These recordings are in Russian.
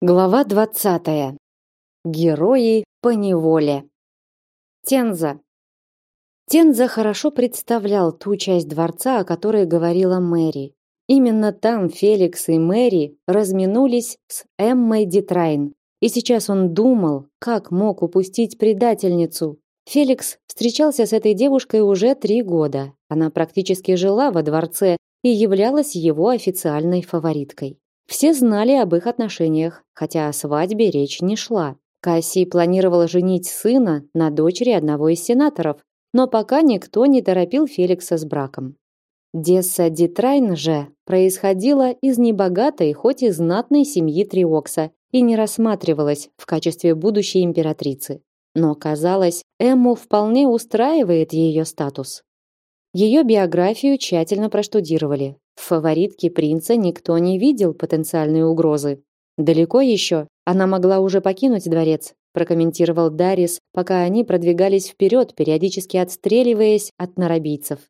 Глава 20. Герои по неволе. Тенза. Тенза хорошо представлял ту часть дворца, о которой говорила Мэри. Именно там Феликс и Мэри разминулись с Эммой Дитрайн. И сейчас он думал, как мог упустить предательницу. Феликс встречался с этой девушкой уже три года. Она практически жила во дворце и являлась его официальной фавориткой. Все знали об их отношениях, хотя о свадьбе речь не шла. Касси планировала женить сына на дочери одного из сенаторов, но пока никто не торопил Феликса с браком. Десса Дитрайн же происходила из небогатой, хоть и знатной семьи Триокса и не рассматривалась в качестве будущей императрицы. Но, казалось, Эмму вполне устраивает ее статус. Ее биографию тщательно проштудировали, в фаворитке принца никто не видел потенциальной угрозы. Далеко еще, она могла уже покинуть дворец, прокомментировал Дарис, пока они продвигались вперед, периодически отстреливаясь от нарабийцев.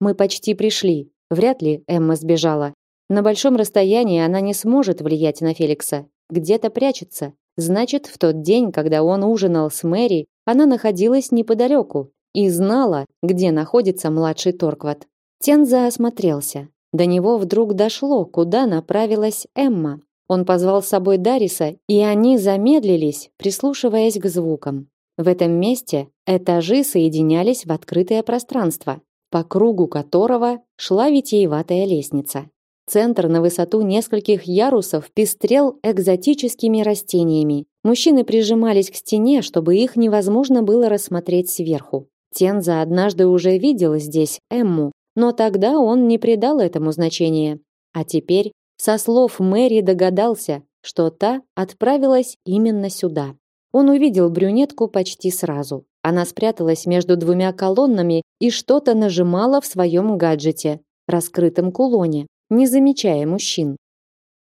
Мы почти пришли. Вряд ли Эмма сбежала. На большом расстоянии она не сможет влиять на Феликса. Где-то прячется. Значит, в тот день, когда он ужинал с Мэри, она находилась неподалеку и знала, где находится младший Торкват. Тенза осмотрелся. До него вдруг дошло, куда направилась Эмма. Он позвал с собой Дариса, и они замедлились, прислушиваясь к звукам. В этом месте этажи соединялись в открытое пространство, по кругу которого шла витиеватая лестница. Центр на высоту нескольких ярусов пестрел экзотическими растениями. Мужчины прижимались к стене, чтобы их невозможно было рассмотреть сверху. Тенза однажды уже видел здесь Эмму, но тогда он не придал этому значения. А теперь, со слов Мэри, догадался, что та отправилась именно сюда. Он увидел брюнетку почти сразу. Она спряталась между двумя колоннами и что-то нажимала в своем гаджете, раскрытом кулоне, не замечая мужчин.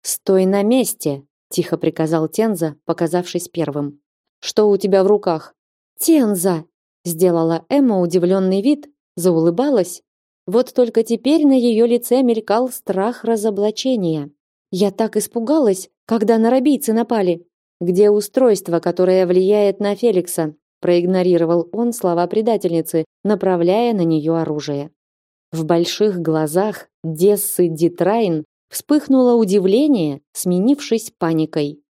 «Стой на месте!» – тихо приказал Тенза, показавшись первым. «Что у тебя в руках?» «Тенза!» – сделала Эмма удивленный вид, заулыбалась вот только теперь на ее лице мелькал страх разоблачения. Я так испугалась, когда на рабийцы напали. Где устройство, которое влияет на Феликса? Проигнорировал он слова предательницы, направляя на нее оружие. В больших глазах Дессы Дитрайн вспыхнуло удивление, сменившись паникой.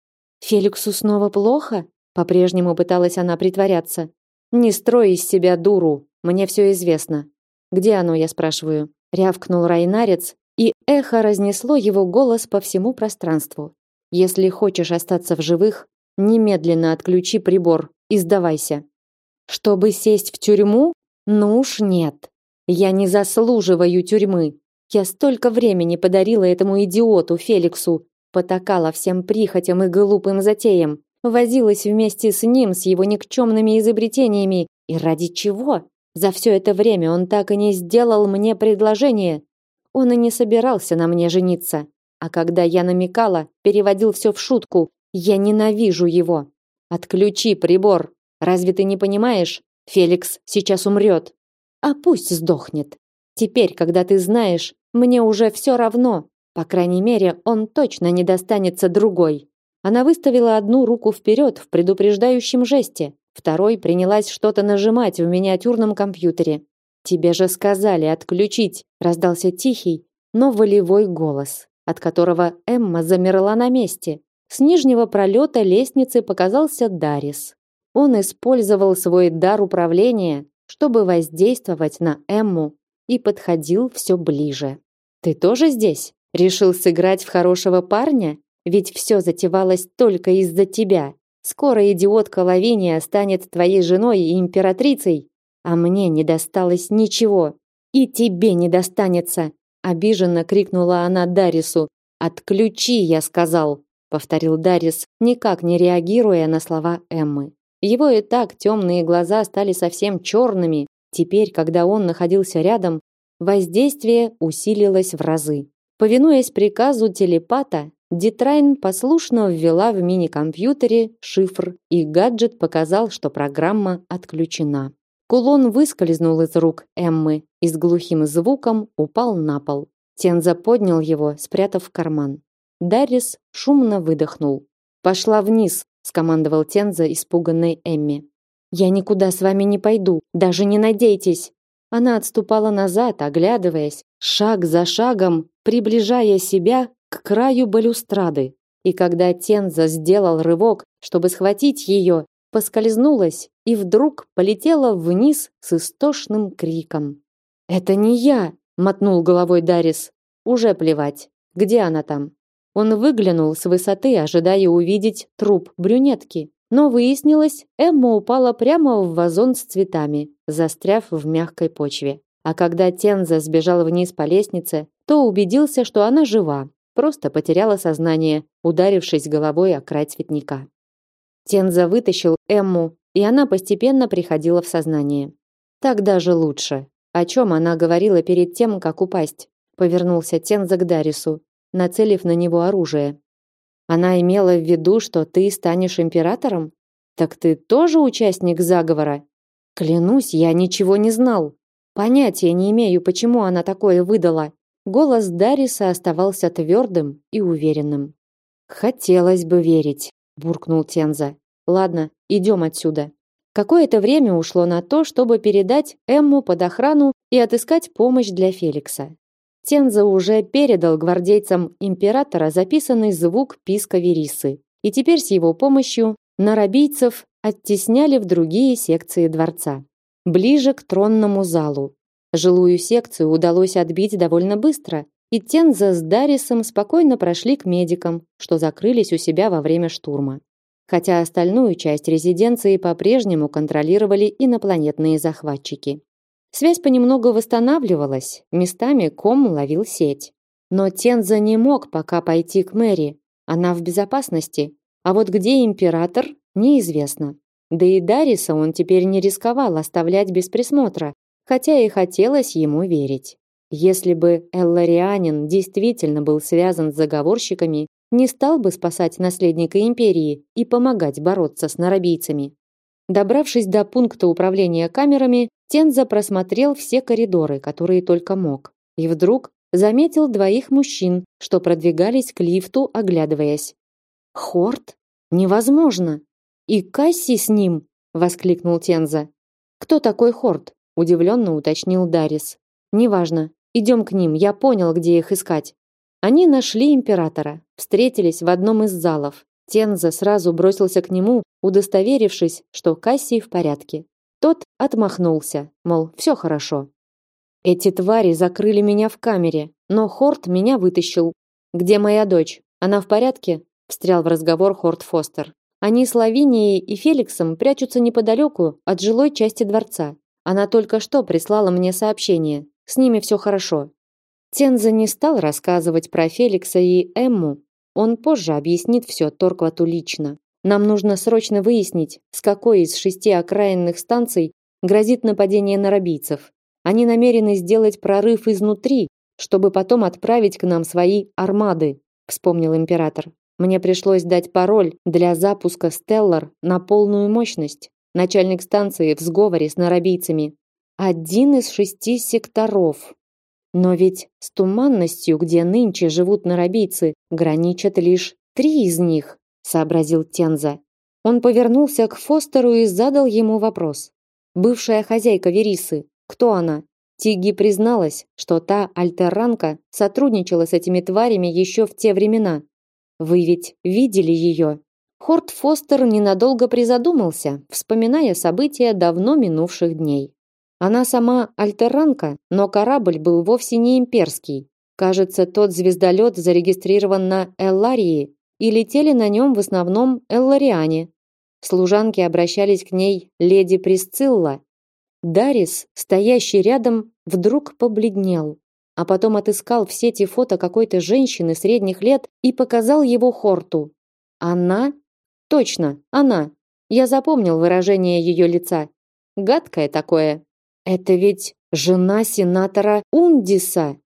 Феликсу снова плохо? По-прежнему пыталась она притворяться. Не строй из себя дуру, мне все известно. Где оно, я спрашиваю? Рявкнул Райнарец, и эхо разнесло его голос по всему пространству. Если хочешь остаться в живых, немедленно отключи прибор и сдавайся. Чтобы сесть в тюрьму? Ну уж нет. Я не заслуживаю тюрьмы. Я столько времени подарила этому идиоту Феликсу, потакала всем прихотям и глупым затеям, возилась вместе с ним с его никчемными изобретениями. И ради чего? За все это время он так и не сделал мне предложение. Он и не собирался на мне жениться. А когда я намекала, переводил все в шутку. Я ненавижу его. Отключи прибор. Разве ты не понимаешь? Феликс сейчас умрет. А пусть сдохнет. Теперь, когда ты знаешь, мне уже все равно. По крайней мере, он точно не достанется другой. Она выставила одну руку вперед в предупреждающем жесте. Второй принялась что-то нажимать в миниатюрном компьютере. Тебе же сказали отключить, раздался тихий, но волевой голос, от которого Эмма замерла на месте. С нижнего пролета лестницы показался Дарис. Он использовал свой дар управления, чтобы воздействовать на Эмму, и подходил все ближе. Ты тоже здесь? Решил сыграть в хорошего парня? Ведь все затевалось только из-за тебя. Скоро идиотка Лавиния станет твоей женой и императрицей, а мне не досталось ничего. И тебе не достанется, обиженно крикнула она Дарису. Отключи, я сказал, повторил Дарис, никак не реагируя на слова Эммы. Его и так темные глаза стали совсем черными. Теперь, когда он находился рядом, воздействие усилилось в разы. Повинуясь приказу телепата, Дитрайн послушно ввела в мини-компьютере шифр, и гаджет показал, что программа отключена. Кулон выскользнул из рук Эммы и с глухим звуком упал на пол. Тенза поднял его, спрятав в карман. Даррис шумно выдохнул. Пошла вниз, скомандовал Тенза испуганной Эмми. Я никуда с вами не пойду, даже не надейтесь. Она отступала назад, оглядываясь, шаг за шагом, приближая себя к краю балюстрады. И когда Тенза сделал рывок, чтобы схватить ее, поскользнулась и вдруг полетела вниз с истошным криком. «Это не я!» — мотнул головой Дарис. «Уже плевать. Где она там?» Он выглянул с высоты, ожидая увидеть труп брюнетки. Но выяснилось, Эмма упала прямо в вазон с цветами, застряв в мягкой почве. А когда Тенза сбежал вниз по лестнице, то убедился, что она жива, просто потеряла сознание, ударившись головой о край цветника. Тенза вытащил Эмму, и она постепенно приходила в сознание. Так даже лучше. О чем она говорила перед тем, как упасть? Повернулся Тенза к Дарису, нацелив на него оружие. Она имела в виду, что ты станешь императором? Так ты тоже участник заговора? Клянусь, я ничего не знал. Понятия не имею, почему она такое выдала. Голос Дариса оставался твердым и уверенным. Хотелось бы верить, буркнул Тенза. Ладно, идем отсюда. Какое-то время ушло на то, чтобы передать Эмму под охрану и отыскать помощь для Феликса. Тенза уже передал гвардейцам императора записанный звук писка Верисы, и теперь с его помощью нарабийцев оттесняли в другие секции дворца, ближе к тронному залу. Жилую секцию удалось отбить довольно быстро, и Тенза с Дарисом спокойно прошли к медикам, что закрылись у себя во время штурма. Хотя остальную часть резиденции по-прежнему контролировали инопланетные захватчики. Связь понемногу восстанавливалась, местами ком ловил сеть. Но Тенза не мог пока пойти к Мэри. Она в безопасности. А вот где император, неизвестно. Да и Дариса он теперь не рисковал оставлять без присмотра, хотя и хотелось ему верить. Если бы Элларианин действительно был связан с заговорщиками, не стал бы спасать наследника империи и помогать бороться с нарабийцами. Добравшись до пункта управления камерами, Тенза просмотрел все коридоры, которые только мог, и вдруг заметил двоих мужчин, что продвигались к лифту, оглядываясь. Хорт? Невозможно. И Касси с ним, воскликнул Тенза. Кто такой Хорт? Удивленно уточнил Дарис. Неважно. Идем к ним, я понял, где их искать. Они нашли императора, встретились в одном из залов. Тенза сразу бросился к нему, удостоверившись, что Кассий в порядке. Тот отмахнулся, мол, все хорошо. Эти твари закрыли меня в камере, но Хорт меня вытащил. Где моя дочь? Она в порядке? Встрял в разговор Хорт Фостер. Они с Лавинией и Феликсом прячутся неподалеку от жилой части дворца. Она только что прислала мне сообщение. С ними все хорошо. Тенза не стал рассказывать про Феликса и Эмму. Он позже объяснит все Торквату лично. Нам нужно срочно выяснить, с какой из шести окраинных станций грозит нападение на рабийцев. Они намерены сделать прорыв изнутри, чтобы потом отправить к нам свои армады, вспомнил император. Мне пришлось дать пароль для запуска Стеллар на полную мощность. Начальник станции в сговоре с нарабийцами. Один из шести секторов. Но ведь с туманностью, где нынче живут нарабийцы, граничат лишь три из них сообразил Тенза. Он повернулся к Фостеру и задал ему вопрос. Бывшая хозяйка Верисы, кто она? Тиги призналась, что та альтерранка сотрудничала с этими тварями еще в те времена. Вы ведь видели ее? Хорт Фостер ненадолго призадумался, вспоминая события давно минувших дней. Она сама альтерранка, но корабль был вовсе не имперский. Кажется, тот звездолет зарегистрирован на Элларии и летели на нем в основном эллариане. Служанки обращались к ней леди Присцилла. Дарис, стоящий рядом, вдруг побледнел, а потом отыскал в сети фото какой-то женщины средних лет и показал его Хорту. Она? Точно, она. Я запомнил выражение ее лица. Гадкое такое. Это ведь жена сенатора Ундиса.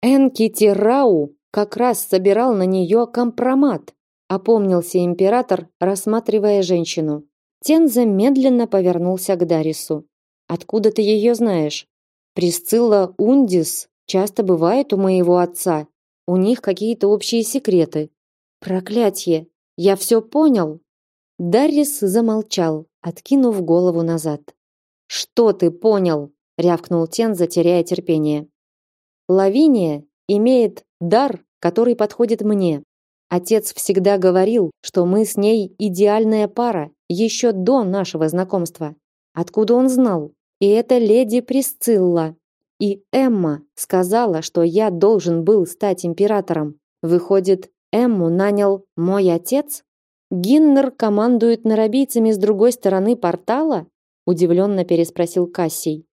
Энки Тирау как раз собирал на нее компромат опомнился император, рассматривая женщину. Тенза медленно повернулся к Дарису. Откуда ты ее знаешь? Присцилла Ундис часто бывает у моего отца. У них какие-то общие секреты. Проклятье. Я все понял. Даррис замолчал, откинув голову назад. Что ты понял? рявкнул Тенза, теряя терпение. Лавиния имеет дар, который подходит мне. Отец всегда говорил, что мы с ней идеальная пара, еще до нашего знакомства. Откуда он знал? И это леди Присцилла. И Эмма сказала, что я должен был стать императором. Выходит, Эмму нанял мой отец? Гиннер командует нарабийцами с другой стороны портала? Удивленно переспросил Кассий.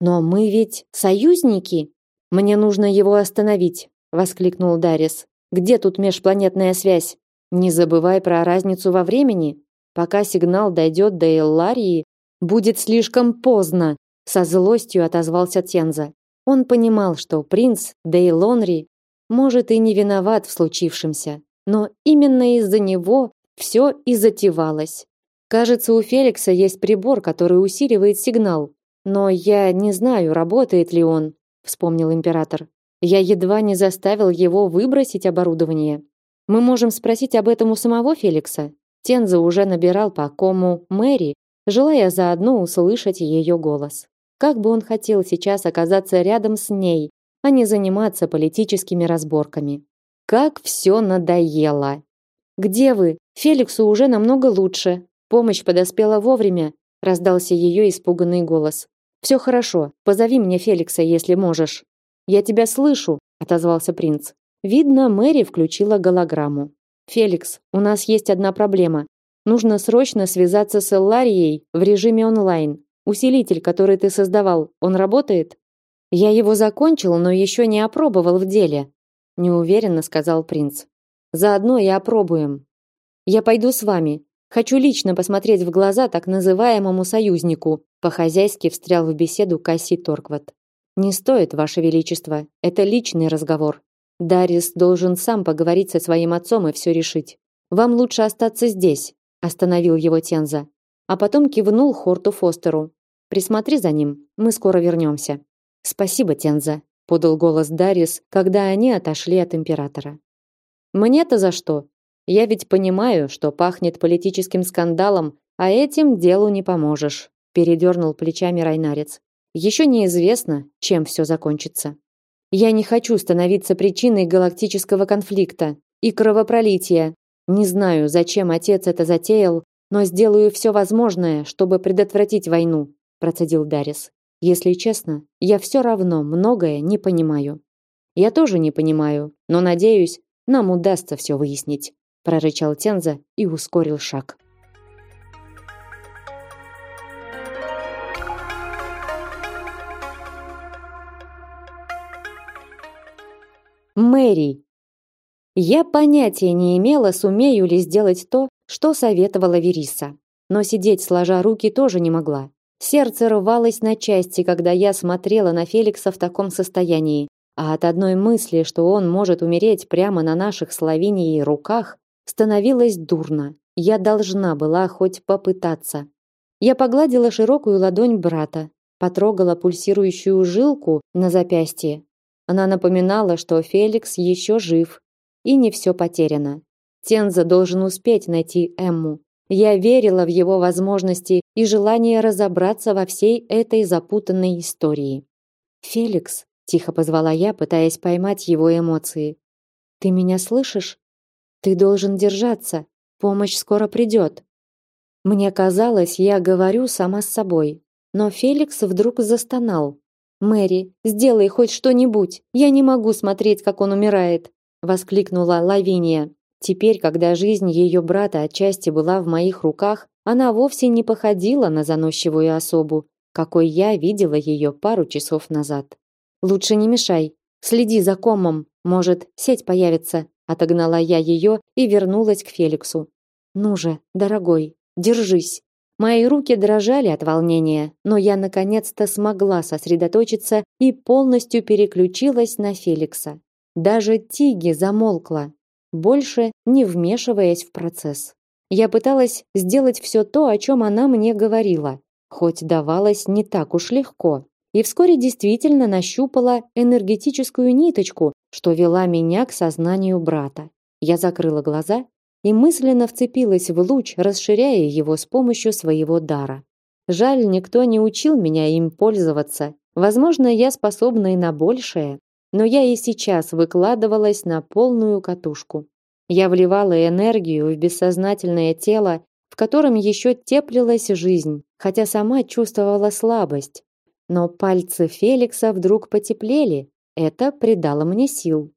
Но мы ведь союзники. Мне нужно его остановить, воскликнул Дарис. Где тут межпланетная связь? Не забывай про разницу во времени. Пока сигнал дойдет до Элларии, будет слишком поздно, со злостью отозвался Тенза. Он понимал, что принц Дейлонри может и не виноват в случившемся, но именно из-за него все и затевалось. Кажется, у Феликса есть прибор, который усиливает сигнал, но я не знаю, работает ли он, вспомнил император. Я едва не заставил его выбросить оборудование. Мы можем спросить об этом у самого Феликса. Тенза уже набирал по кому Мэри, желая заодно услышать ее голос. Как бы он хотел сейчас оказаться рядом с ней, а не заниматься политическими разборками. Как все надоело. Где вы? Феликсу уже намного лучше. Помощь подоспела вовремя, раздался ее испуганный голос. Все хорошо. Позови мне Феликса, если можешь. Я тебя слышу, отозвался принц. Видно, Мэри включила голограмму. Феликс, у нас есть одна проблема. Нужно срочно связаться с Элларией в режиме онлайн. Усилитель, который ты создавал, он работает? Я его закончил, но еще не опробовал в деле, неуверенно сказал принц. Заодно и опробуем. Я пойду с вами. Хочу лично посмотреть в глаза так называемому союзнику. По-хозяйски встрял в беседу Касси Торкват. Не стоит, ваше величество. Это личный разговор. Дарис должен сам поговорить со своим отцом и все решить. Вам лучше остаться здесь, остановил его Тенза, а потом кивнул Хорту Фостеру. Присмотри за ним, мы скоро вернемся. Спасибо, Тенза, подал голос Дарис, когда они отошли от императора. Мне-то за что? Я ведь понимаю, что пахнет политическим скандалом, а этим делу не поможешь, передернул плечами Райнарец. Еще неизвестно, чем все закончится. Я не хочу становиться причиной галактического конфликта и кровопролития, не знаю, зачем отец это затеял, но сделаю все возможное, чтобы предотвратить войну, процедил Дарис. Если честно, я все равно многое не понимаю. Я тоже не понимаю, но надеюсь, нам удастся все выяснить, прорычал Тенза и ускорил шаг. Мэри я понятия не имела, сумею ли сделать то, что советовала Вериса. Но сидеть сложа руки тоже не могла. Сердце рвалось на части, когда я смотрела на Феликса в таком состоянии, а от одной мысли, что он может умереть прямо на наших Словенией руках, становилось дурно. Я должна была хоть попытаться. Я погладила широкую ладонь брата, потрогала пульсирующую жилку на запястье. Она напоминала, что Феликс еще жив, и не все потеряно. Тенза должен успеть найти Эмму. Я верила в его возможности и желание разобраться во всей этой запутанной истории. Феликс, тихо позвала я, пытаясь поймать его эмоции. Ты меня слышишь? Ты должен держаться. Помощь скоро придет. Мне казалось, я говорю сама с собой, но Феликс вдруг застонал. Мэри, сделай хоть что-нибудь. Я не могу смотреть, как он умирает воскликнула Лавиния. Теперь, когда жизнь ее брата отчасти была в моих руках, она вовсе не походила на заносчивую особу, какой я видела ее пару часов назад. Лучше не мешай. Следи за комом, может, сеть появится, отогнала я ее и вернулась к Феликсу. Ну же, дорогой, держись. Мои руки дрожали от волнения, но я наконец-то смогла сосредоточиться и полностью переключилась на Феликса. Даже Тиги замолкла, больше не вмешиваясь в процесс. Я пыталась сделать все то, о чем она мне говорила, хоть давалось не так уж легко. И вскоре действительно нащупала энергетическую ниточку, что вела меня к сознанию брата. Я закрыла глаза и мысленно вцепилась в луч, расширяя его с помощью своего дара. Жаль, никто не учил меня им пользоваться. Возможно, я способна и на большее, но я и сейчас выкладывалась на полную катушку. Я вливала энергию в бессознательное тело, в котором еще теплилась жизнь, хотя сама чувствовала слабость. Но пальцы Феликса вдруг потеплели. Это придало мне сил.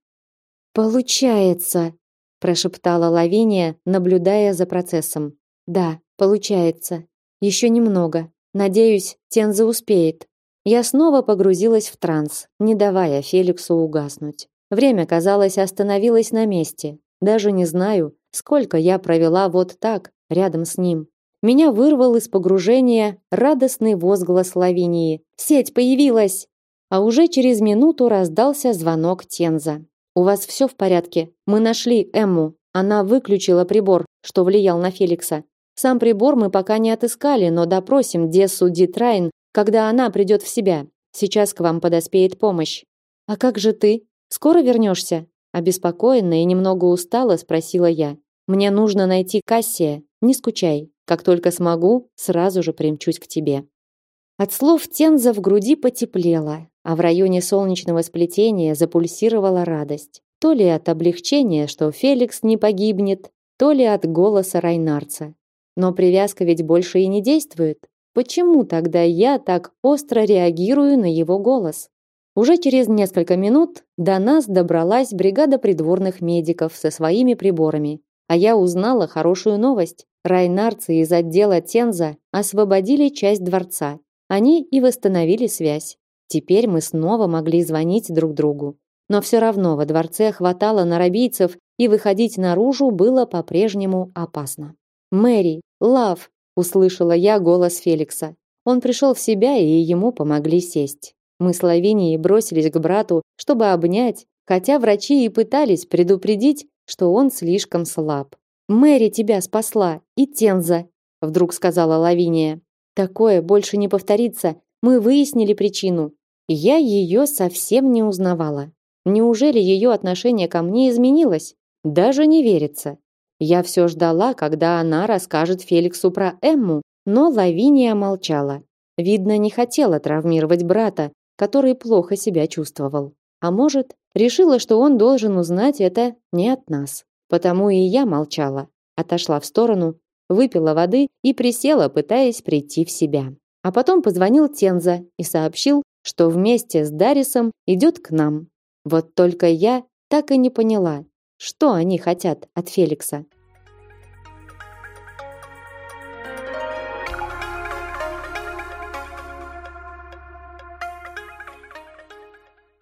Получается, прошептала Лавиния, наблюдая за процессом. Да, получается. Еще немного. Надеюсь, Тенза успеет. Я снова погрузилась в транс, не давая Феликсу угаснуть. Время, казалось, остановилось на месте. Даже не знаю, сколько я провела вот так, рядом с ним. Меня вырвал из погружения радостный возглас Лавинии. «Сеть появилась!» А уже через минуту раздался звонок Тенза. «У вас все в порядке? Мы нашли Эмму. Она выключила прибор, что влиял на Феликса. Сам прибор мы пока не отыскали, но допросим Дессу Дитрайн когда она придет в себя. Сейчас к вам подоспеет помощь. А как же ты? Скоро вернешься? Обеспокоенная и немного устала спросила я. Мне нужно найти Кассия. Не скучай. Как только смогу, сразу же примчусь к тебе. От слов Тенза в груди потеплело, а в районе солнечного сплетения запульсировала радость. То ли от облегчения, что Феликс не погибнет, то ли от голоса Райнарца. Но привязка ведь больше и не действует. Почему тогда я так остро реагирую на его голос? Уже через несколько минут до нас добралась бригада придворных медиков со своими приборами, а я узнала хорошую новость. Райнарцы из отдела Тенза освободили часть дворца. Они и восстановили связь. Теперь мы снова могли звонить друг другу. Но все равно во дворце хватало нарабийцев, и выходить наружу было по-прежнему опасно. Мэри, Лав, услышала я голос Феликса. Он пришел в себя, и ему помогли сесть. Мы с Лавинией бросились к брату, чтобы обнять, хотя врачи и пытались предупредить, что он слишком слаб. Мэри тебя спасла и Тенза, вдруг сказала Лавиния. Такое больше не повторится. Мы выяснили причину. Я ее совсем не узнавала. Неужели ее отношение ко мне изменилось? Даже не верится. Я все ждала, когда она расскажет Феликсу про Эмму, но Лавиния молчала. Видно, не хотела травмировать брата, который плохо себя чувствовал. А может, решила, что он должен узнать это не от нас. Потому и я молчала, отошла в сторону, выпила воды и присела, пытаясь прийти в себя. А потом позвонил Тенза и сообщил, что вместе с Дарисом идет к нам. Вот только я так и не поняла, что они хотят от Феликса?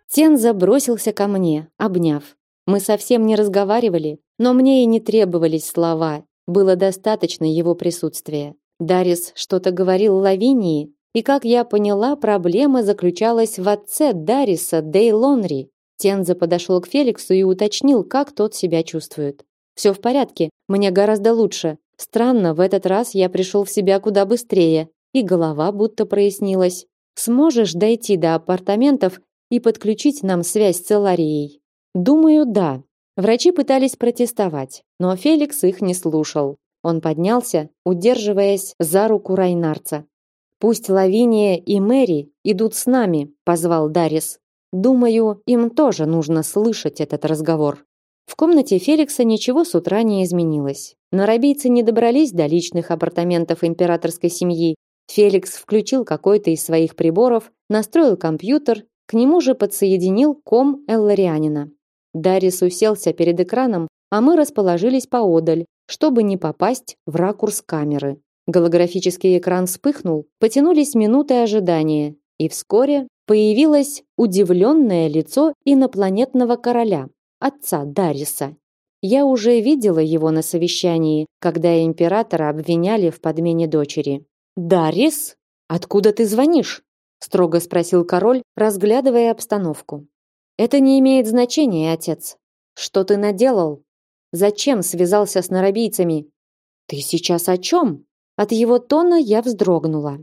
Тен забросился ко мне, обняв. Мы совсем не разговаривали, но мне и не требовались слова. Было достаточно его присутствия. Дарис что-то говорил Лавинии, и, как я поняла, проблема заключалась в отце Дариса, Дейлонри. Тенза подошел к Феликсу и уточнил, как тот себя чувствует. Все в порядке, мне гораздо лучше. Странно, в этот раз я пришел в себя куда быстрее, и голова будто прояснилась. Сможешь дойти до апартаментов и подключить нам связь с Целарией? Думаю, да. Врачи пытались протестовать, но Феликс их не слушал. Он поднялся, удерживаясь за руку Райнарца. Пусть Лавиния и Мэри идут с нами, позвал Дарис. Думаю, им тоже нужно слышать этот разговор. В комнате Феликса ничего с утра не изменилось. Нарабийцы не добрались до личных апартаментов императорской семьи. Феликс включил какой-то из своих приборов, настроил компьютер, к нему же подсоединил ком Элларианина. Дарис уселся перед экраном, а мы расположились поодаль, чтобы не попасть в ракурс камеры. Голографический экран вспыхнул, потянулись минуты ожидания, и вскоре появилось удивленное лицо инопланетного короля, отца Дариса. Я уже видела его на совещании, когда императора обвиняли в подмене дочери. «Дарис? Откуда ты звонишь?» строго спросил король, разглядывая обстановку. «Это не имеет значения, отец. Что ты наделал? Зачем связался с нарабийцами?» «Ты сейчас о чем?» От его тона я вздрогнула.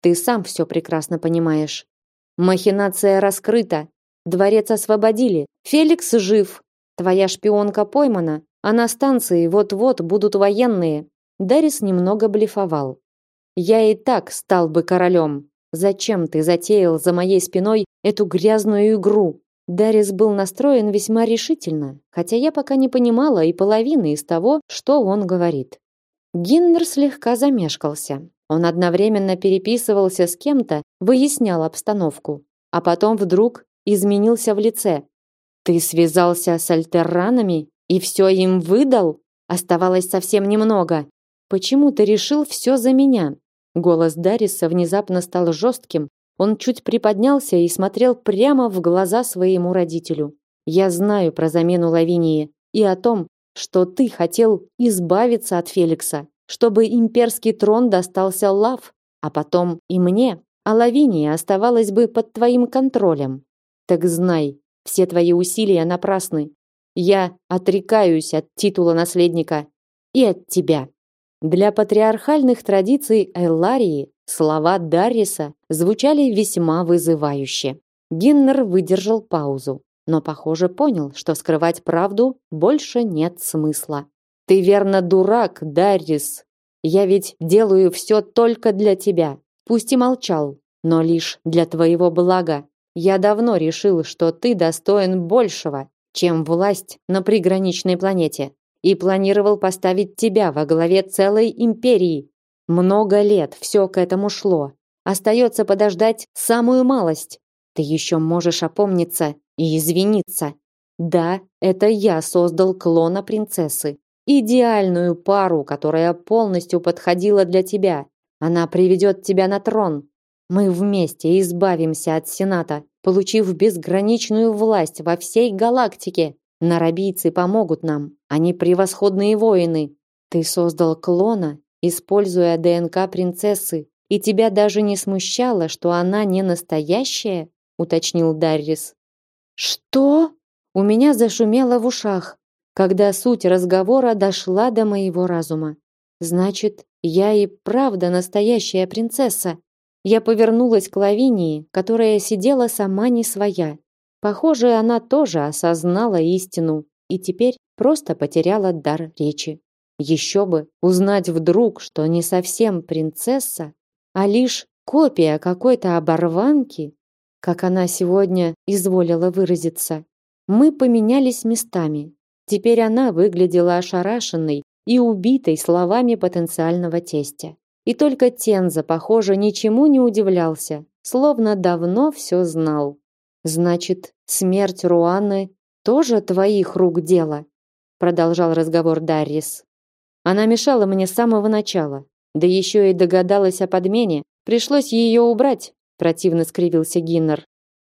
«Ты сам все прекрасно понимаешь. Махинация раскрыта. Дворец освободили. Феликс жив. Твоя шпионка поймана. А на станции вот-вот будут военные. Дарис немного блефовал. Я и так стал бы королем. Зачем ты затеял за моей спиной эту грязную игру? Дарис был настроен весьма решительно, хотя я пока не понимала и половины из того, что он говорит. Гиннер слегка замешкался. Он одновременно переписывался с кем-то, выяснял обстановку, а потом вдруг изменился в лице. Ты связался с альтерранами и все им выдал? Оставалось совсем немного. Почему ты решил все за меня? Голос Дариса внезапно стал жестким. Он чуть приподнялся и смотрел прямо в глаза своему родителю. Я знаю про замену Лавинии и о том, что ты хотел избавиться от Феликса, чтобы имперский трон достался Лав, а потом и мне, а Лавиния оставалась бы под твоим контролем. Так знай, все твои усилия напрасны. Я отрекаюсь от титула наследника и от тебя. Для патриархальных традиций Элларии слова Дарриса звучали весьма вызывающе. Гиннер выдержал паузу, но, похоже, понял, что скрывать правду больше нет смысла. «Ты верно дурак, Даррис. Я ведь делаю все только для тебя. Пусть и молчал, но лишь для твоего блага. Я давно решил, что ты достоин большего, чем власть на приграничной планете, и планировал поставить тебя во главе целой империи. Много лет все к этому шло. Остается подождать самую малость. Ты еще можешь опомниться и извиниться. Да, это я создал клона принцессы. Идеальную пару, которая полностью подходила для тебя. Она приведет тебя на трон, мы вместе избавимся от Сената, получив безграничную власть во всей галактике. Нарабийцы помогут нам. Они превосходные воины. Ты создал клона, используя ДНК принцессы, и тебя даже не смущало, что она не настоящая, уточнил Даррис. Что? У меня зашумело в ушах, когда суть разговора дошла до моего разума. Значит, я и правда настоящая принцесса. Я повернулась к Лавинии, которая сидела сама не своя. Похоже, она тоже осознала истину и теперь просто потеряла дар речи. Еще бы узнать вдруг, что не совсем принцесса, а лишь копия какой-то оборванки, как она сегодня изволила выразиться. Мы поменялись местами. Теперь она выглядела ошарашенной и убитой словами потенциального тестя. И только Тенза, похоже, ничему не удивлялся, словно давно все знал. Значит, смерть Руаны тоже твоих рук дело, продолжал разговор Даррис. Она мешала мне с самого начала, да еще и догадалась о подмене. Пришлось ее убрать, противно скривился Гиннер.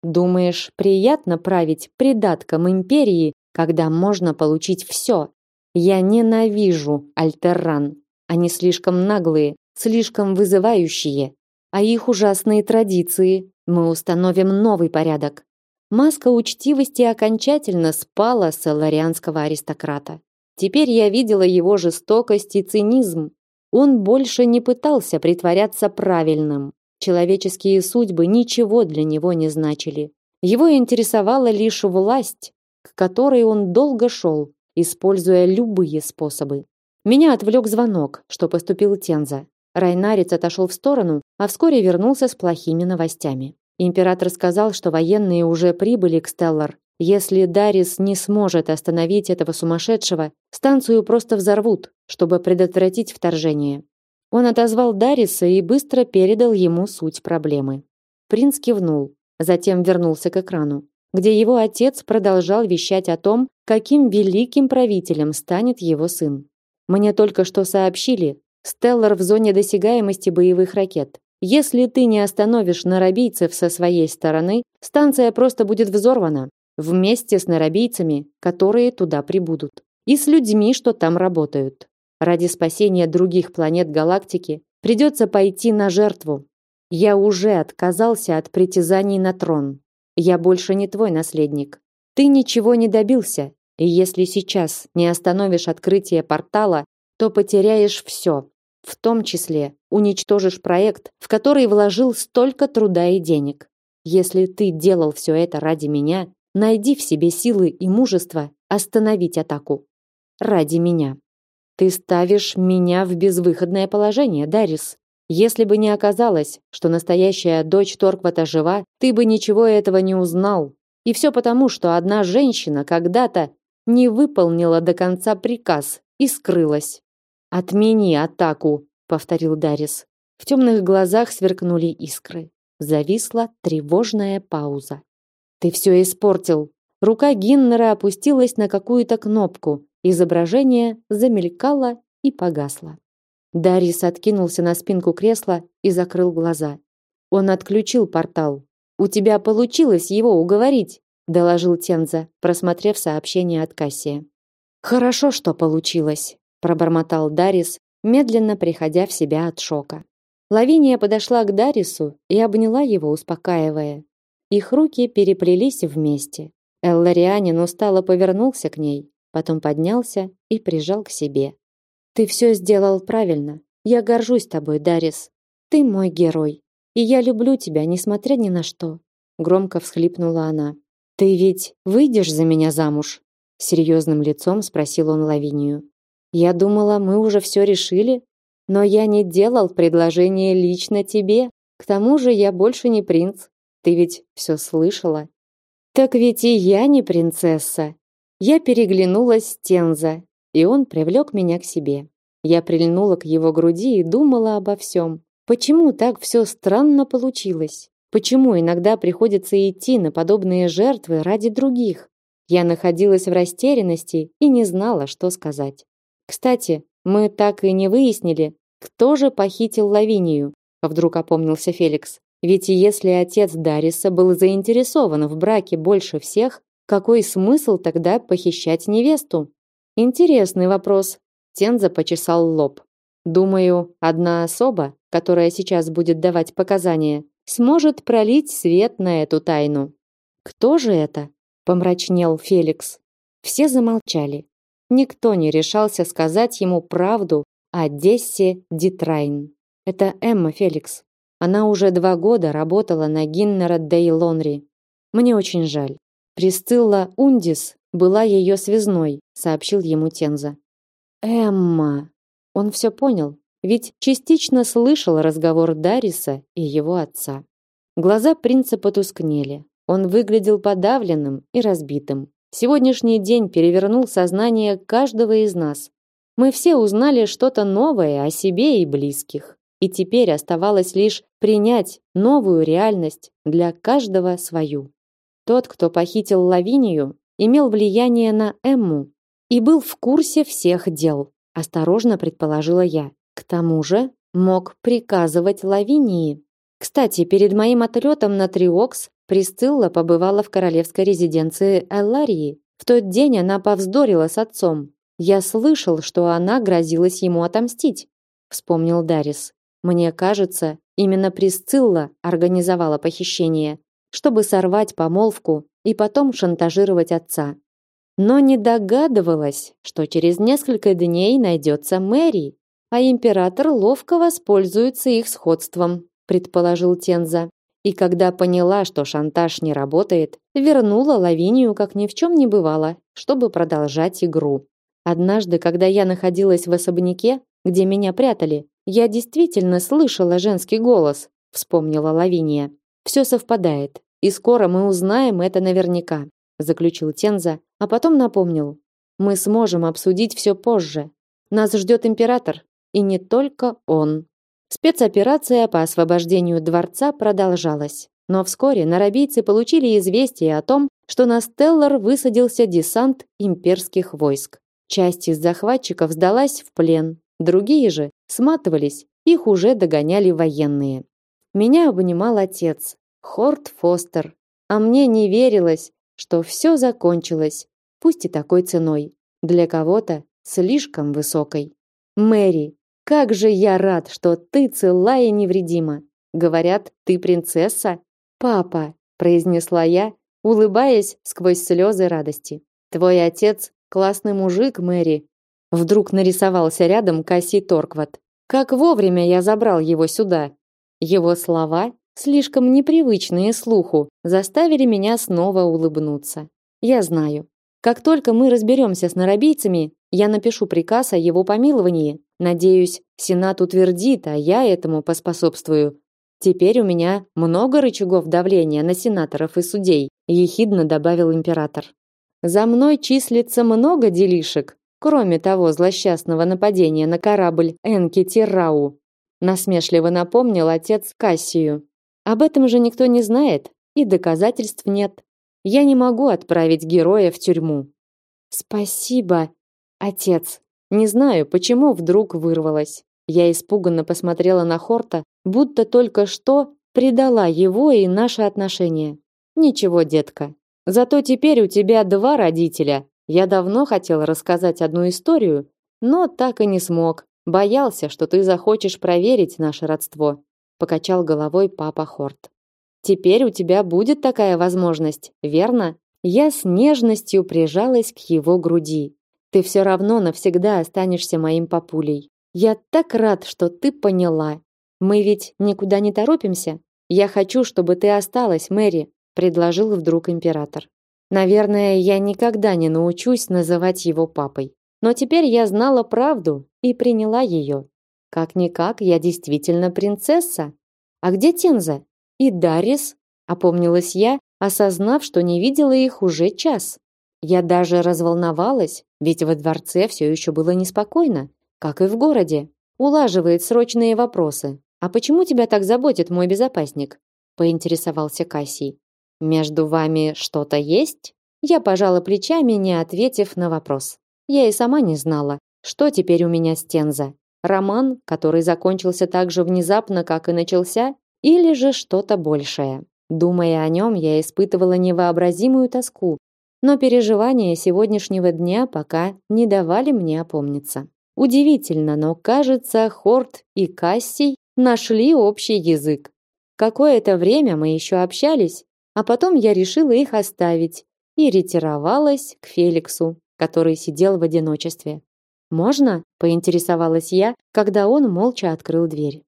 Думаешь, приятно править придатком империи, когда можно получить все? Я ненавижу альтерран. Они слишком наглые, слишком вызывающие, а их ужасные традиции. Мы установим новый порядок. Маска учтивости окончательно спала с эларианского аристократа. Теперь я видела его жестокость и цинизм. Он больше не пытался притворяться правильным. Человеческие судьбы ничего для него не значили. Его интересовала лишь власть, к которой он долго шел, используя любые способы. Меня отвлек звонок, что поступил Тенза. Райнарец отошел в сторону, а вскоре вернулся с плохими новостями. Император сказал, что военные уже прибыли к Стеллар. Если Дарис не сможет остановить этого сумасшедшего, станцию просто взорвут, чтобы предотвратить вторжение. Он отозвал Дариса и быстро передал ему суть проблемы. Принц кивнул, затем вернулся к экрану, где его отец продолжал вещать о том, каким великим правителем станет его сын. Мне только что сообщили, Стеллар в зоне досягаемости боевых ракет. Если ты не остановишь нарабийцев со своей стороны, станция просто будет взорвана вместе с нарабийцами, которые туда прибудут, и с людьми, что там работают. Ради спасения других планет галактики придется пойти на жертву. Я уже отказался от притязаний на трон. Я больше не твой наследник. Ты ничего не добился, и если сейчас не остановишь открытие портала, то потеряешь все, в том числе уничтожишь проект, в который вложил столько труда и денег. Если ты делал все это ради меня, найди в себе силы и мужество остановить атаку. ради меня. Ты ставишь меня в безвыходное положение, Дарис. Если бы не оказалось, что настоящая дочь Торквата жива, ты бы ничего этого не узнал. И все потому, что одна женщина когда-то не выполнила до конца приказ и скрылась. Отмени атаку, повторил Дарис. В темных глазах сверкнули искры. Зависла тревожная пауза. Ты все испортил. Рука Гиннера опустилась на какую-то кнопку. Изображение замелькало и погасло. Дарис откинулся на спинку кресла и закрыл глаза. Он отключил портал. У тебя получилось его уговорить, доложил Тенза, просмотрев сообщение от Кассия. Хорошо, что получилось, пробормотал Дарис, медленно приходя в себя от шока. Лавиния подошла к Дарису и обняла его, успокаивая. Их руки переплелись вместе. Элларианин устало повернулся к ней, потом поднялся и прижал к себе. Ты все сделал правильно. Я горжусь тобой, Дарис. Ты мой герой, и я люблю тебя, несмотря ни на что. Громко всхлипнула она. Ты ведь выйдешь за меня замуж? серьезным лицом спросил он Лавинию. Я думала, мы уже все решили, но я не делал предложение лично тебе. К тому же я больше не принц. Ты ведь все слышала. Так ведь и я не принцесса. Я переглянулась с Тенза, и он привлек меня к себе. Я прильнула к его груди и думала обо всем. Почему так все странно получилось? Почему иногда приходится идти на подобные жертвы ради других? Я находилась в растерянности и не знала, что сказать. Кстати, мы так и не выяснили, кто же похитил Лавинию? Вдруг опомнился Феликс. Ведь если отец Дариса был заинтересован в браке больше всех, какой смысл тогда похищать невесту? Интересный вопрос. Тенза почесал лоб. Думаю, одна особа, которая сейчас будет давать показания, сможет пролить свет на эту тайну. Кто же это? помрачнел Феликс. Все замолчали. Никто не решался сказать ему правду Одессе Дитрайн. Это Эмма Феликс. Она уже два года работала на Гиннера Дейлонри. Мне очень жаль. Присцилла Ундис была ее связной, сообщил ему Тенза. Эмма. Он все понял, ведь частично слышал разговор Дариса и его отца. Глаза принца потускнели. Он выглядел подавленным и разбитым. Сегодняшний день перевернул сознание каждого из нас. Мы все узнали что-то новое о себе и близких. И теперь оставалось лишь принять новую реальность для каждого свою. Тот, кто похитил Лавинию, имел влияние на Эмму и был в курсе всех дел, осторожно предположила я. К тому же, мог приказывать Лавинии. Кстати, перед моим отлетом на Триокс Присцилла побывала в королевской резиденции Элларии. В тот день она повздорила с отцом, я слышал, что она грозилась ему отомстить, вспомнил Дарис. Мне кажется, именно Присцилла организовала похищение, чтобы сорвать помолвку и потом шантажировать отца. Но не догадывалась, что через несколько дней найдется Мэри, а император ловко воспользуется их сходством, предположил Тенза. И когда поняла, что шантаж не работает, вернула Лавинию как ни в чем не бывало, чтобы продолжать игру. Однажды, когда я находилась в особняке, где меня прятали, я действительно слышала женский голос, вспомнила Лавиния. Все совпадает, и скоро мы узнаем это наверняка, заключил Тенза, а потом напомнил: мы сможем обсудить все позже. Нас ждет император, и не только он. Спецоперация по освобождению дворца продолжалась, но вскоре нарабийцы получили известие о том, что на Стеллар высадился десант имперских войск. Часть из захватчиков сдалась в плен, другие же сматывались, их уже догоняли военные. Меня обнимал отец, Хорт Фостер, а мне не верилось, что все закончилось, пусть и такой ценой, для кого-то слишком высокой. Мэри, как же я рад, что ты цела и невредима. Говорят, ты принцесса. Папа, произнесла я, улыбаясь сквозь слезы радости. Твой отец Классный мужик, Мэри. Вдруг нарисовался рядом Касси Торкват. Как вовремя я забрал его сюда. Его слова, слишком непривычные слуху, заставили меня снова улыбнуться. Я знаю. Как только мы разберемся с нарабийцами, Я напишу приказ о его помиловании. Надеюсь, Сенат утвердит, а я этому поспособствую. Теперь у меня много рычагов давления на сенаторов и судей, ехидно добавил император. За мной числится много делишек, кроме того злосчастного нападения на корабль Энки Тиррау. Насмешливо напомнил отец Кассию. Об этом же никто не знает, и доказательств нет. Я не могу отправить героя в тюрьму. Спасибо, отец. Не знаю, почему вдруг вырвалось. Я испуганно посмотрела на Хорта, будто только что предала его и наши отношения. Ничего, детка. Зато теперь у тебя два родителя. Я давно хотел рассказать одну историю, но так и не смог. Боялся, что ты захочешь проверить наше родство, покачал головой папа Хорт. Теперь у тебя будет такая возможность, верно? Я с нежностью прижалась к его груди. Ты все равно навсегда останешься моим папулей. Я так рад, что ты поняла. Мы ведь никуда не торопимся. Я хочу, чтобы ты осталась, Мэри, предложил вдруг император. Наверное, я никогда не научусь называть его папой. Но теперь я знала правду и приняла ее. Как никак, я действительно принцесса. А где Тенза? И Дарис? Опомнилась я, осознав, что не видела их уже час. Я даже разволновалась, ведь во дворце все еще было неспокойно, как и в городе. Улаживает срочные вопросы. А почему тебя так заботит мой безопасник? поинтересовался Кассий. Между вами что-то есть? Я пожала плечами, не ответив на вопрос. Я и сама не знала, что теперь у меня с Тенза. Роман, который закончился так же внезапно, как и начался, или же что-то большее. Думая о нем, я испытывала невообразимую тоску, но переживания сегодняшнего дня пока не давали мне опомниться. Удивительно, но кажется, Хорт и Кассий нашли общий язык. Какое-то время мы еще общались, а потом я решила их оставить и ретировалась к Феликсу, который сидел в одиночестве. «Можно?» – поинтересовалась я, когда он молча открыл дверь.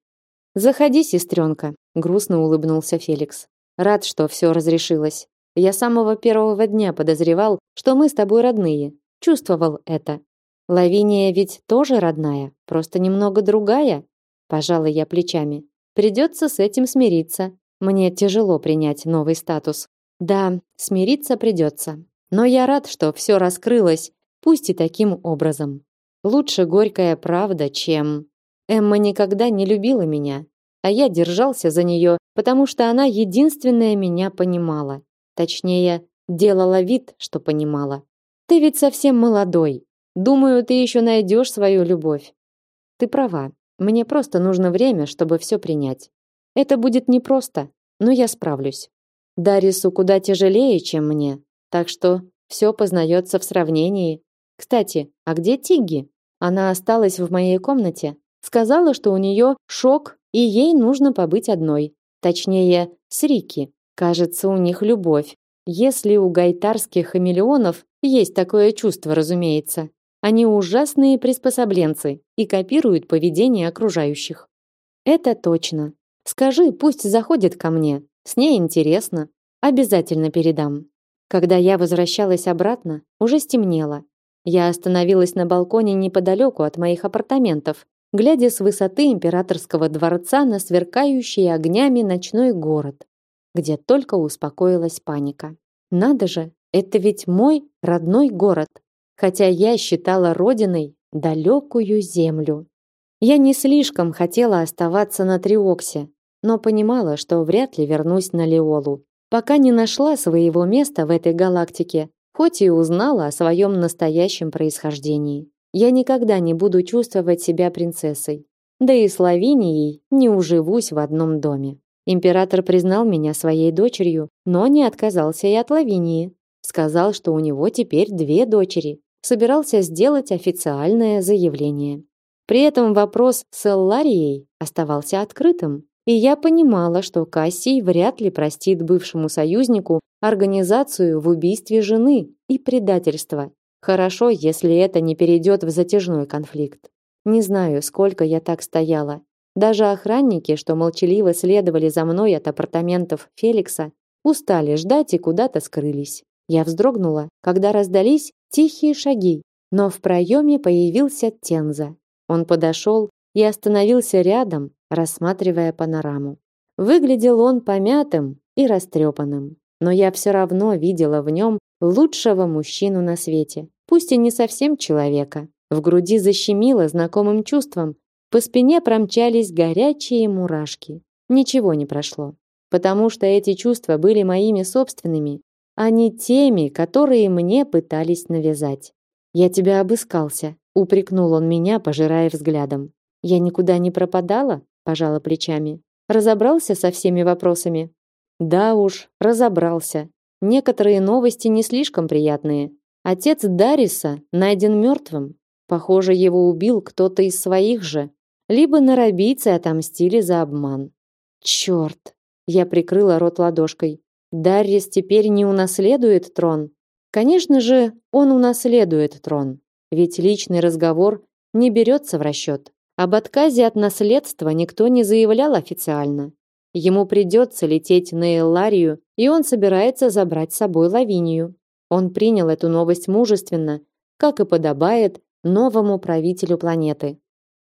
«Заходи, сестренка», – грустно улыбнулся Феликс. Рад, что все разрешилось. Я с самого первого дня подозревал, что мы с тобой родные. Чувствовал это. Лавиния ведь тоже родная, просто немного другая. Пожала я плечами. Придется с этим смириться. Мне тяжело принять новый статус. Да, смириться придется. Но я рад, что все раскрылось, пусть и таким образом. Лучше горькая правда, чем... Эмма никогда не любила меня, а я держался за нее, потому что она единственная меня понимала. Точнее, делала вид, что понимала. Ты ведь совсем молодой. Думаю, ты еще найдешь свою любовь. Ты права. Мне просто нужно время, чтобы все принять. Это будет непросто, но я справлюсь. Дарису куда тяжелее, чем мне, так что все познается в сравнении. Кстати, а где Тигги? Она осталась в моей комнате. Сказала, что у нее шок и ей нужно побыть одной. Точнее, с Рики. Кажется, у них любовь. Если у гайтарских хамелеонов есть такое чувство, разумеется. Они ужасные приспособленцы и копируют поведение окружающих. Это точно. Скажи, пусть заходит ко мне. С ней интересно. Обязательно передам. Когда я возвращалась обратно, уже стемнело. Я остановилась на балконе неподалеку от моих апартаментов глядя с высоты императорского дворца на сверкающий огнями ночной город, где только успокоилась паника. Надо же, это ведь мой родной город, хотя я считала родиной далекую землю. Я не слишком хотела оставаться на Триоксе, но понимала, что вряд ли вернусь на Леолу, пока не нашла своего места в этой галактике, хоть и узнала о своем настоящем происхождении я никогда не буду чувствовать себя принцессой. Да и с Лавинией не уживусь в одном доме. Император признал меня своей дочерью, но не отказался и от Лавинии. Сказал, что у него теперь две дочери. Собирался сделать официальное заявление. При этом вопрос с Элларией оставался открытым. И я понимала, что Кассий вряд ли простит бывшему союзнику организацию в убийстве жены и предательство. Хорошо, если это не перейдет в затяжной конфликт. Не знаю, сколько я так стояла. Даже охранники, что молчаливо следовали за мной от апартаментов Феликса, устали ждать и куда-то скрылись. Я вздрогнула, когда раздались тихие шаги. Но в проеме появился Тенза. Он подошел и остановился рядом, рассматривая панораму. Выглядел он помятым и растрепанным, но я все равно видела в нем лучшего мужчину на свете, пусть и не совсем человека. В груди защемило знакомым чувством, по спине промчались горячие мурашки. Ничего не прошло, потому что эти чувства были моими собственными, а не теми, которые мне пытались навязать. Я тебя обыскался, упрекнул он меня, пожирая взглядом. Я никуда не пропадала, пожала плечами. Разобрался со всеми вопросами. Да уж, разобрался. Некоторые новости не слишком приятные. Отец Дариса найден мертвым. Похоже, его убил кто-то из своих же. Либо нарабийцы отомстили за обман. Черт! Я прикрыла рот ладошкой. Даррис теперь не унаследует трон. Конечно же, он унаследует трон. Ведь личный разговор не берется в расчет. Об отказе от наследства никто не заявлял официально. Ему придется лететь на Элларию, и он собирается забрать с собой Лавинию. Он принял эту новость мужественно, как и подобает новому правителю планеты.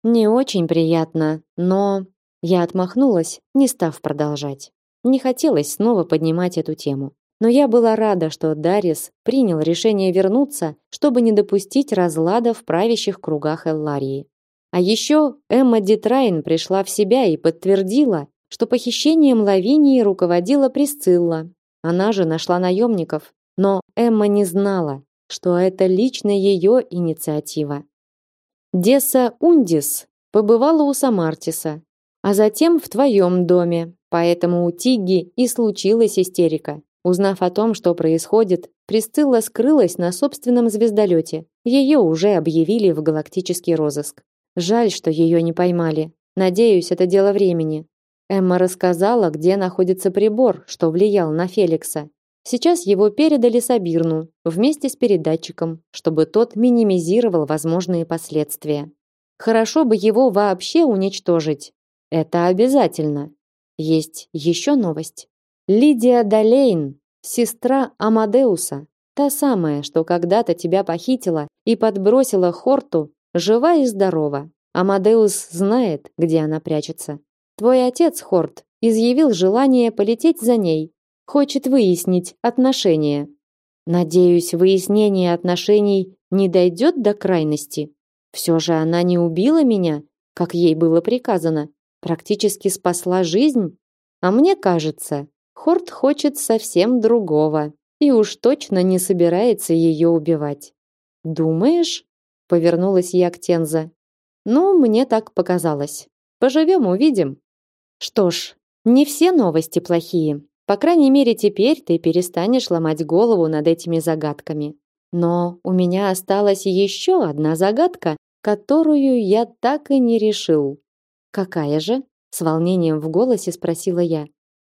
Не очень приятно, но я отмахнулась, не став продолжать. Не хотелось снова поднимать эту тему. Но я была рада, что Дарис принял решение вернуться, чтобы не допустить разлада в правящих кругах Элларии. А еще Эмма Дитрайн пришла в себя и подтвердила, что похищением Лавинии руководила Присцилла. Она же нашла наемников, но Эмма не знала, что это лично ее инициатива. Десса Ундис побывала у Самартиса, а затем в твоем доме, поэтому у Тигги и случилась истерика. Узнав о том, что происходит, Присцилла скрылась на собственном звездолете. Ее уже объявили в галактический розыск. Жаль, что ее не поймали. Надеюсь, это дело времени. Эмма рассказала, где находится прибор, что влиял на Феликса. Сейчас его передали Сабирну вместе с передатчиком, чтобы тот минимизировал возможные последствия. Хорошо бы его вообще уничтожить. Это обязательно. Есть еще новость. Лидия Далейн, сестра Амадеуса, та самая, что когда-то тебя похитила и подбросила Хорту, жива и здорова. Амадеус знает, где она прячется. Твой отец, Хорт, изъявил желание полететь за ней. Хочет выяснить отношения. Надеюсь, выяснение отношений не дойдет до крайности. Все же она не убила меня, как ей было приказано. Практически спасла жизнь. А мне кажется, Хорт хочет совсем другого и уж точно не собирается ее убивать. Думаешь? Повернулась я к Тензе. Ну, мне так показалось. Поживем, увидим. Что ж, не все новости плохие. По крайней мере, теперь ты перестанешь ломать голову над этими загадками. Но у меня осталась еще одна загадка, которую я так и не решил. Какая же? С волнением в голосе спросила я.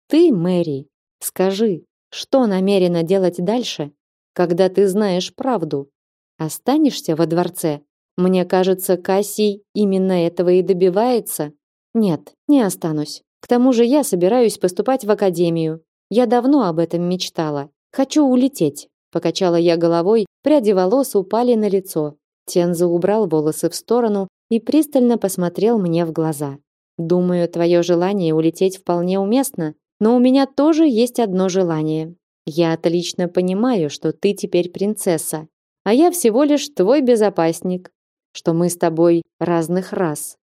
Ты, Мэри, скажи, что намерена делать дальше, когда ты знаешь правду? Останешься во дворце? Мне кажется, Кассий именно этого и добивается. Нет, не останусь. К тому же я собираюсь поступать в академию. Я давно об этом мечтала. Хочу улететь. Покачала я головой, пряди волос упали на лицо. Тенза убрал волосы в сторону и пристально посмотрел мне в глаза. Думаю, твое желание улететь вполне уместно, но у меня тоже есть одно желание. Я отлично понимаю, что ты теперь принцесса, а я всего лишь твой безопасник, что мы с тобой разных рас.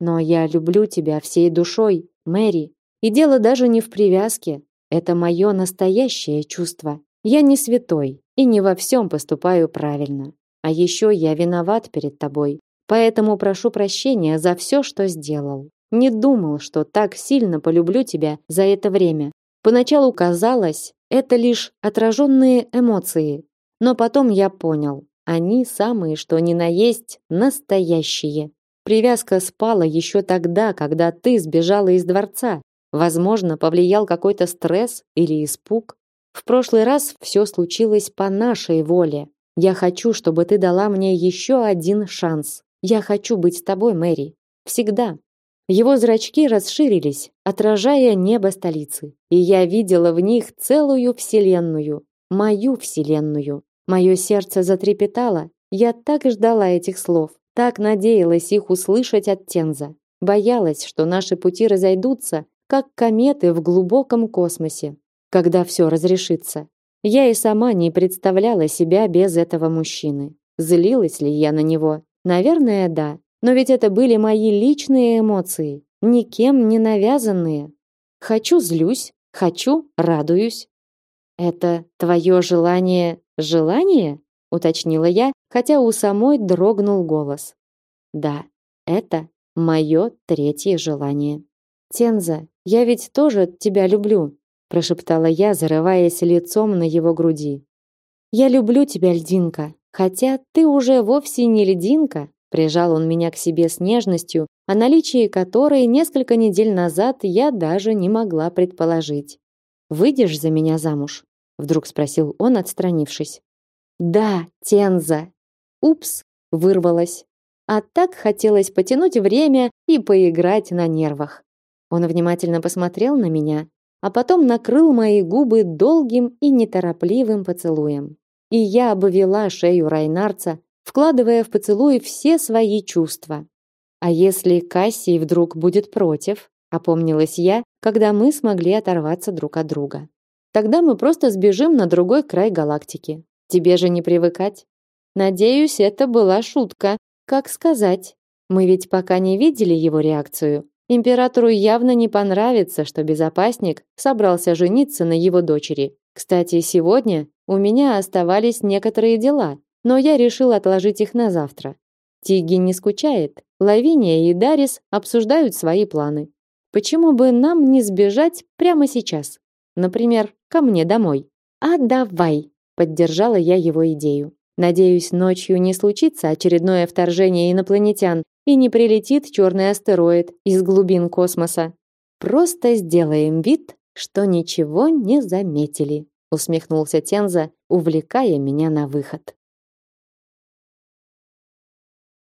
Но я люблю тебя всей душой, Мэри. И дело даже не в привязке. Это мое настоящее чувство. Я не святой и не во всем поступаю правильно. А еще я виноват перед тобой. Поэтому прошу прощения за все, что сделал. Не думал, что так сильно полюблю тебя за это время. Поначалу казалось, это лишь отраженные эмоции. Но потом я понял, они самые, что ни на есть, настоящие. Привязка спала еще тогда, когда ты сбежала из дворца. Возможно, повлиял какой-то стресс или испуг. В прошлый раз все случилось по нашей воле. Я хочу, чтобы ты дала мне еще один шанс. Я хочу быть с тобой, Мэри. Всегда. Его зрачки расширились, отражая небо столицы, и я видела в них целую вселенную, мою вселенную. Мое сердце затрепетало, Я так ждала этих слов, так надеялась их услышать от Тенза. Боялась, что наши пути разойдутся, как кометы в глубоком космосе, когда все разрешится. Я и сама не представляла себя без этого мужчины. Злилась ли я на него? Наверное, да. Но ведь это были мои личные эмоции, никем не навязанные. Хочу злюсь, хочу радуюсь. Это твое желание, желание? Уточнила я, хотя у самой дрогнул голос. Да, это мое третье желание. Тенза, я ведь тоже тебя люблю, прошептала я, зарываясь лицом на его груди. Я люблю тебя, льдинка, хотя ты уже вовсе не льдинка, прижал он меня к себе с нежностью, о наличии которой несколько недель назад я даже не могла предположить. Выйдешь за меня замуж? вдруг спросил он, отстранившись. Да, Тенза. Упс, вырвалось. А так хотелось потянуть время и поиграть на нервах. Он внимательно посмотрел на меня, а потом накрыл мои губы долгим и неторопливым поцелуем. И я обвела шею Райнарца, вкладывая в поцелуй все свои чувства. А если Кассий вдруг будет против, опомнилась я, когда мы смогли оторваться друг от друга. Тогда мы просто сбежим на другой край галактики. Тебе же не привыкать. Надеюсь, это была шутка. Как сказать? Мы ведь пока не видели его реакцию, Императору явно не понравится, что безопасник собрался жениться на его дочери. Кстати, сегодня у меня оставались некоторые дела, но я решил отложить их на завтра. Тиги не скучает. Лавиния и Дарис обсуждают свои планы. Почему бы нам не сбежать прямо сейчас? Например, ко мне домой. А давай, поддержала я его идею. Надеюсь, ночью не случится очередное вторжение инопланетян, и не прилетит черный астероид из глубин космоса. Просто сделаем вид, что ничего не заметили, усмехнулся Тенза, увлекая меня на выход.